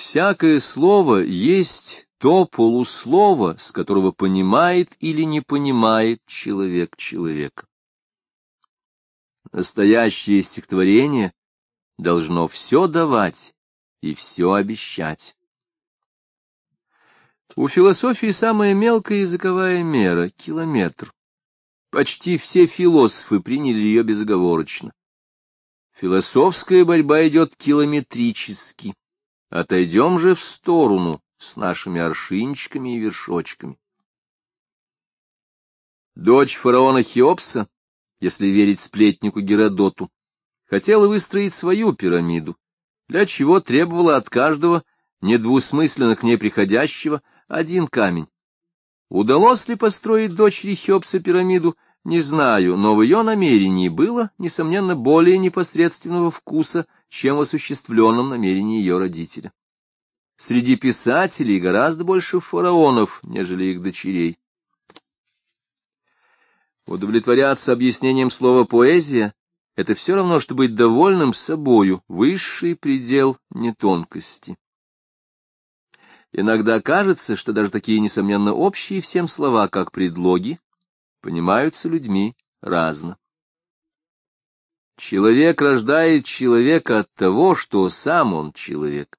Всякое слово есть то полуслово, с которого понимает или не понимает человек человека. Настоящее стихотворение должно все давать и все обещать. У философии самая мелкая языковая мера — километр. Почти все философы приняли ее безоговорочно. Философская борьба идет километрически. Отойдем же в сторону с нашими аршинчиками и вершочками. Дочь фараона Хеопса, если верить сплетнику Геродоту, хотела выстроить свою пирамиду, для чего требовала от каждого недвусмысленно к ней приходящего один камень. Удалось ли построить дочери Хеопса пирамиду, не знаю, но в ее намерении было, несомненно, более непосредственного вкуса, чем в осуществленном намерении ее родителя. Среди писателей гораздо больше фараонов, нежели их дочерей. Удовлетворяться объяснением слова «поэзия» — это все равно, что быть довольным собою, высший предел нетонкости. Иногда кажется, что даже такие, несомненно, общие всем слова, как предлоги, понимаются людьми разно. Человек рождает человека от того, что сам он человек.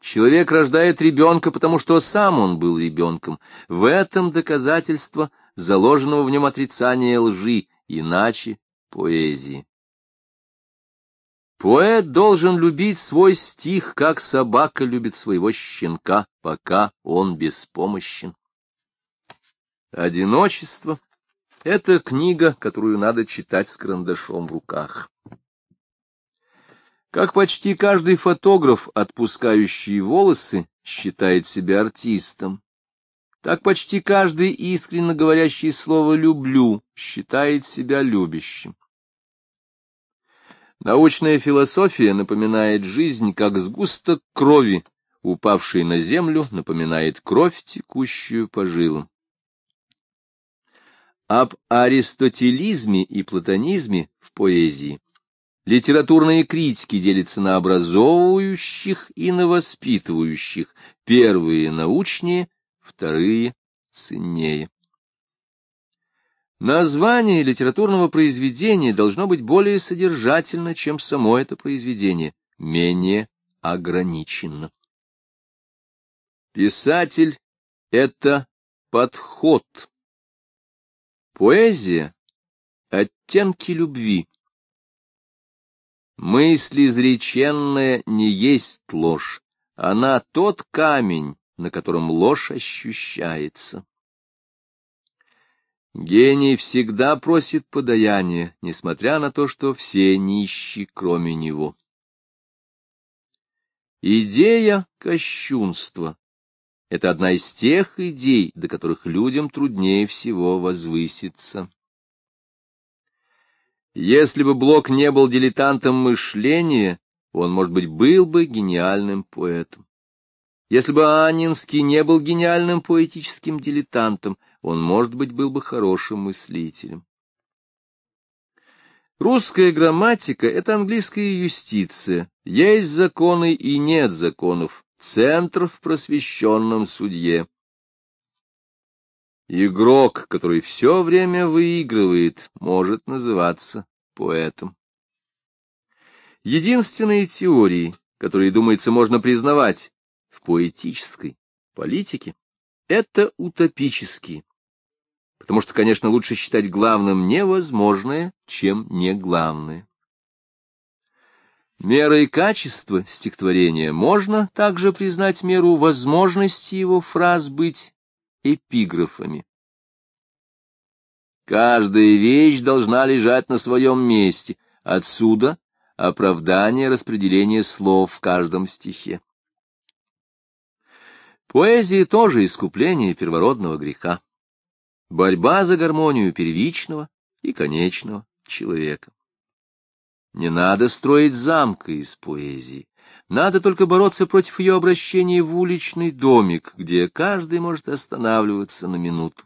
Человек рождает ребенка, потому что сам он был ребенком. В этом доказательство заложенного в нем отрицания лжи, иначе поэзии. Поэт должен любить свой стих, как собака любит своего щенка, пока он беспомощен. Одиночество — это книга, которую надо читать с карандашом в руках. Как почти каждый фотограф, отпускающий волосы, считает себя артистом, так почти каждый искренне говорящий слово «люблю» считает себя любящим. Научная философия напоминает жизнь, как сгусток крови, упавший на землю, напоминает кровь, текущую по жилам. Об аристотелизме и платонизме в поэзии литературные критики делятся на образовывающих и на воспитывающих, первые научнее, вторые ценнее. Название литературного произведения должно быть более содержательно, чем само это произведение, менее ограниченно. Писатель — это подход. Поэзия — оттенки любви. Мысль изреченная не есть ложь, она тот камень, на котором ложь ощущается. Гений всегда просит подаяния, несмотря на то, что все нищи, кроме него. Идея кощунства — это одна из тех идей, до которых людям труднее всего возвыситься. Если бы Блок не был дилетантом мышления, он, может быть, был бы гениальным поэтом. Если бы Анинский не был гениальным поэтическим дилетантом, он, может быть, был бы хорошим мыслителем. Русская грамматика — это английская юстиция. Есть законы и нет законов. Центр в просвещенном судье. Игрок, который все время выигрывает, может называться поэтом. Единственные теории, которые, думается, можно признавать в поэтической политике, это утопические, потому что, конечно, лучше считать главным невозможное, чем не главное. Мерой качества стихотворения можно также признать меру возможности его фраз быть эпиграфами. Каждая вещь должна лежать на своем месте, отсюда оправдание распределения слов в каждом стихе. Поэзия тоже искупление первородного греха борьба за гармонию первичного и конечного человека. Не надо строить замка из поэзии, надо только бороться против ее обращения в уличный домик, где каждый может останавливаться на минуту.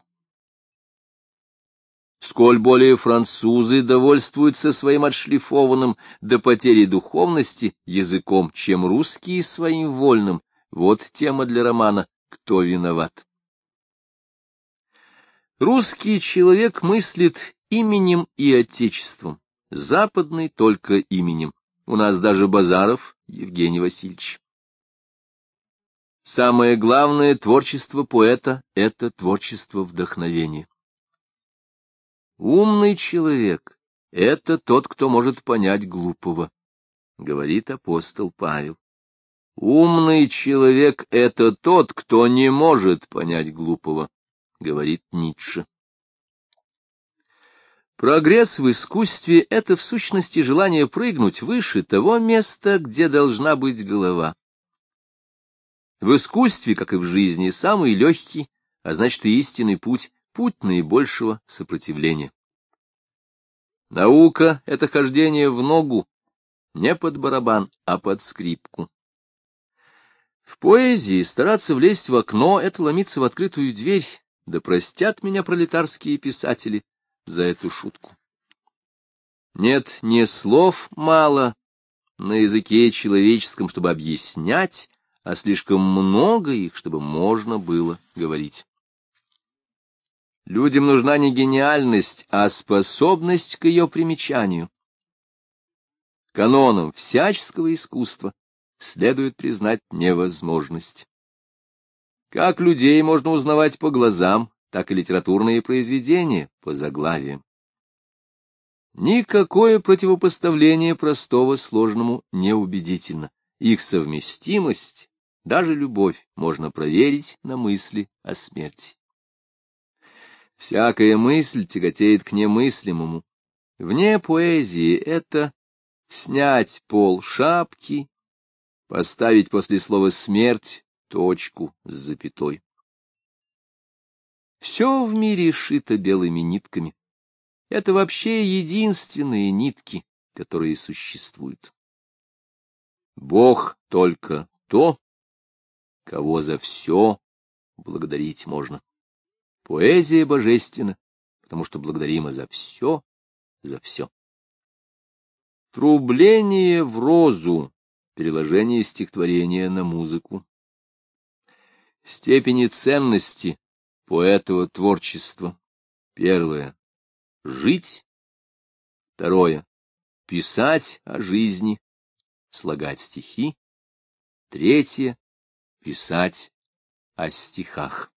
Сколь более французы довольствуются своим отшлифованным до потери духовности языком, чем русские своим вольным, Вот тема для романа «Кто виноват?». Русский человек мыслит именем и отечеством, западный только именем. У нас даже Базаров Евгений Васильевич. Самое главное творчество поэта — это творчество вдохновения. Умный человек — это тот, кто может понять глупого, — говорит апостол Павел. Умный человек — это тот, кто не может понять глупого, — говорит Ницше. Прогресс в искусстве — это в сущности желание прыгнуть выше того места, где должна быть голова. В искусстве, как и в жизни, самый легкий, а значит и истинный путь — путь наибольшего сопротивления. Наука — это хождение в ногу, не под барабан, а под скрипку. В поэзии стараться влезть в окно — это ломиться в открытую дверь, да простят меня пролетарские писатели за эту шутку. Нет, не слов мало на языке человеческом, чтобы объяснять, а слишком много их, чтобы можно было говорить. Людям нужна не гениальность, а способность к ее примечанию. Каноном всяческого искусства следует признать невозможность. Как людей можно узнавать по глазам, так и литературные произведения по заглавиям. Никакое противопоставление простого сложному неубедительно. Их совместимость даже любовь можно проверить на мысли о смерти. Всякая мысль тяготеет к немыслимому. Вне поэзии это снять пол шапки, поставить после слова «смерть» точку с запятой. Все в мире шито белыми нитками. Это вообще единственные нитки, которые существуют. Бог только то, кого за все благодарить можно. Поэзия божественна, потому что благодарима за все, за все. Трубление в розу. Переложение стихотворения на музыку. Степени ценности поэтова творчества. Первое — жить. Второе — писать о жизни, слагать стихи. Третье писать о стихах.